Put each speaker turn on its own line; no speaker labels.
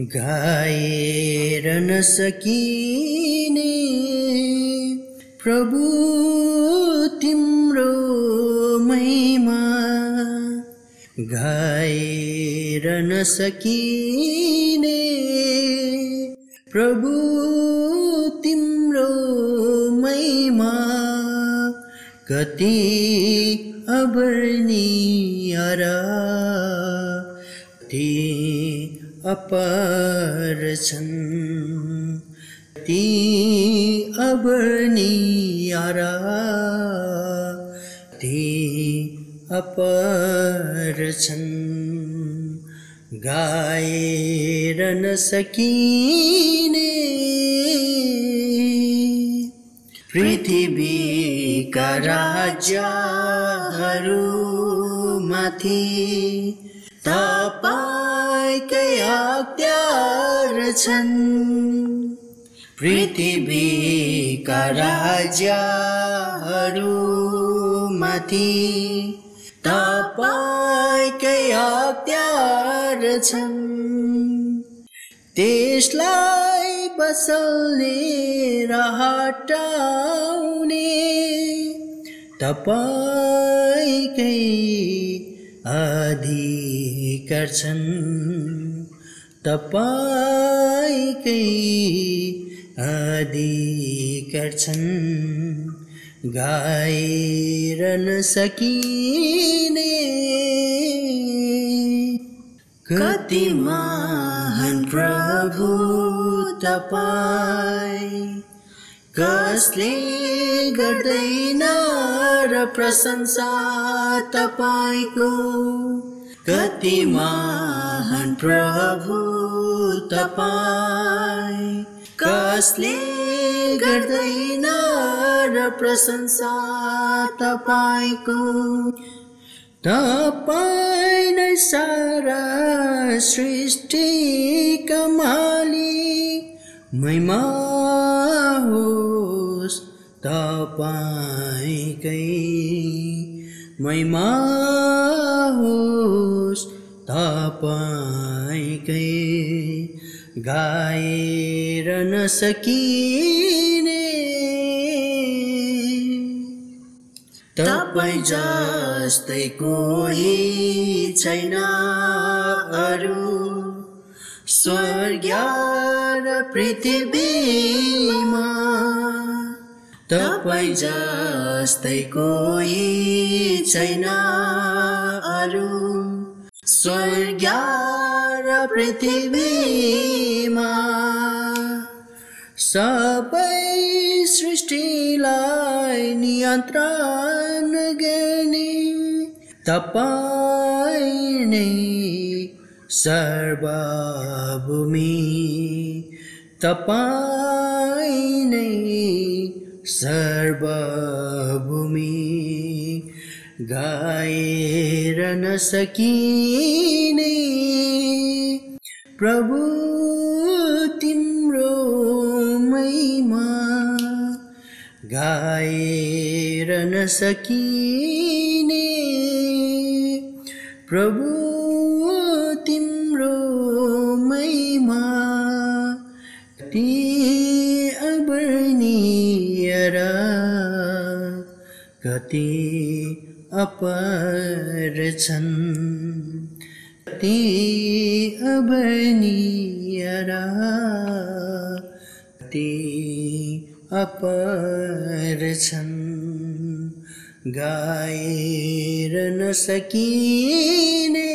गाएर नसकिने प्रभु तिम्रो महिमा। गाएर नसकिने प्रभु तिम्रो महिमा। कति अवर्णीय र अपार छन्। ती अवर्णीय ती अपार छन्। गाएर नसकिने। पृथ्वीका राज्यहरूमाथि तपाईँकै अख्तियार छन्। पृथ्वीका राज्यहरूमाथि तपाईँकै अख्तियार छन्। त्यसलाई बसल्ने र हटाउने तपाईँकै अधिकार छन्। तपाईँकै अधिकार छन्। गाएर नसकिने कति महान प्रभु तपाईँ। कसले गर्दैन र प्रशंसा तपाईँको। कति महान प्रभु तपाईँ। कसले गर्दैन र प्रशंसा तपाईँको। तपाईँ नै सारा सृष्टिका मालिक। महिमा होस् तपाईँकै महिमा होस् तपाईँकै। गाएर नसकिने। तपाईँ जस्तै कोही छैन अरू। स्वर्ग पृथ्वीमा तपाईँ जस्तै कोही छैन अरू। स्वर्ग र पृथ्वीमा सबै सृष्टिलाई नियन्त्रण गर्ने तपाईँ नै सर्वभूमि। तपाईँ नै सर्वभूमि गाएर नसकिने। प्रभु तिम्रो महिमा गाएर नसकिने। प्रभु कति अपार छन्। कति अवर्णीय कति अपार छन्। गाएर नसकिने